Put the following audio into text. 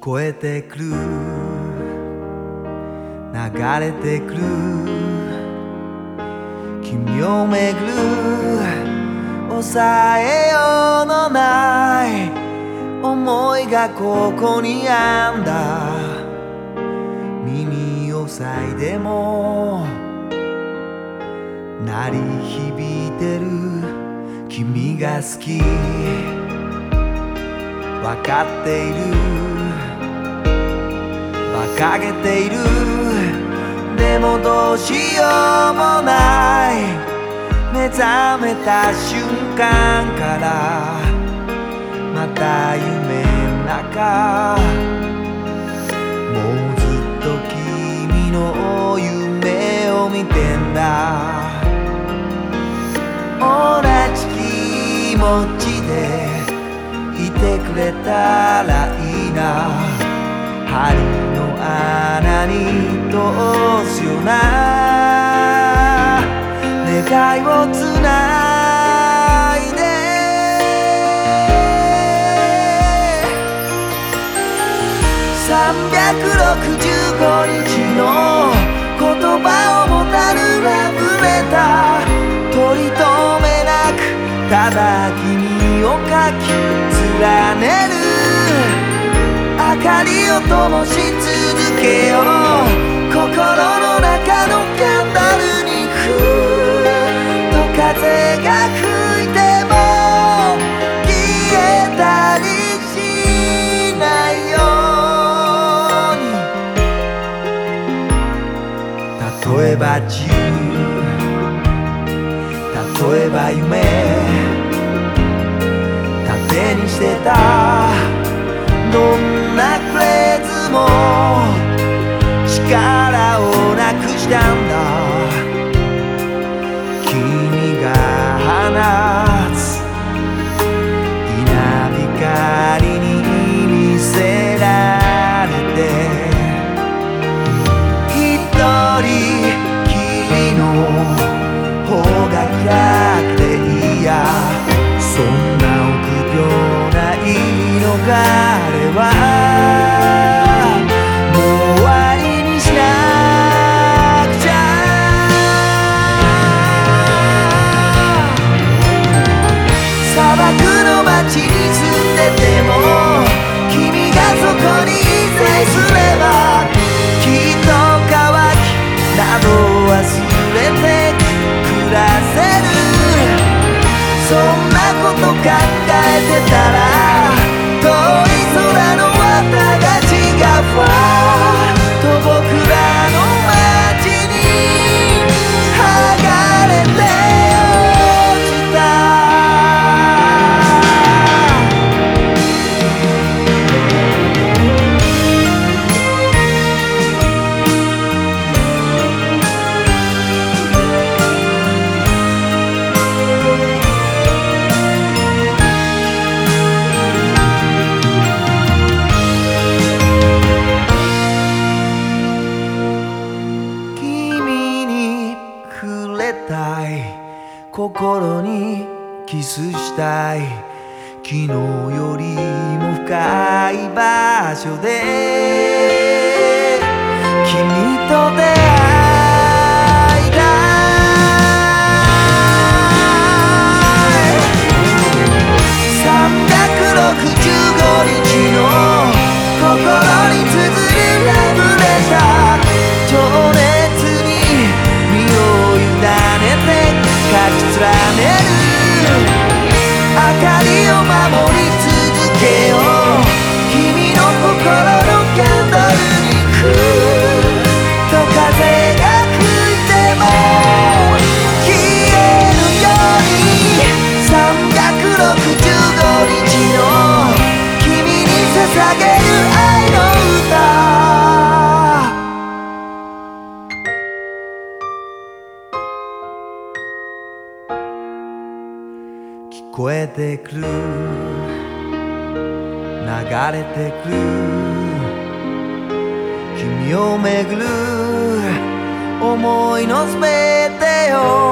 こえてくる。流れてくる。君をめぐる。抑えようのない思いがここにあんだ。耳を塞いでも。鳴り響いてる。君が好き。わかっている。馬鹿げている。でもどうしようもない。目覚めた瞬間から。また夢の中。もうずっと君の夢を見てんだ。同じ気持ちでいてくれたらいいな。穴に通すような。願いをつないで。365日の言葉をもたるラブレター取り留めなくただ君を書き連ねる。明かりを灯し続けよう心の中のキャンドルにふーっと風が吹いても消えたりしないように例えば自由例えば夢盾にしてたどんなフレーズも力をなくしたんだえてたら遠い空の綿が違うわ。と心にキスしたい。昨日よりも深い場所で。君と出えてくる。流れてくる。君をめぐる思いのすべてを